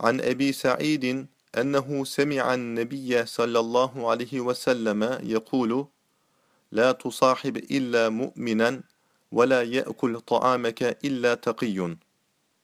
عن أبي سعيد أنه سمع النبي صلى الله عليه وسلم يقول لا تصاحب إلا مؤمنا ولا يأكل طعامك إلا تقي.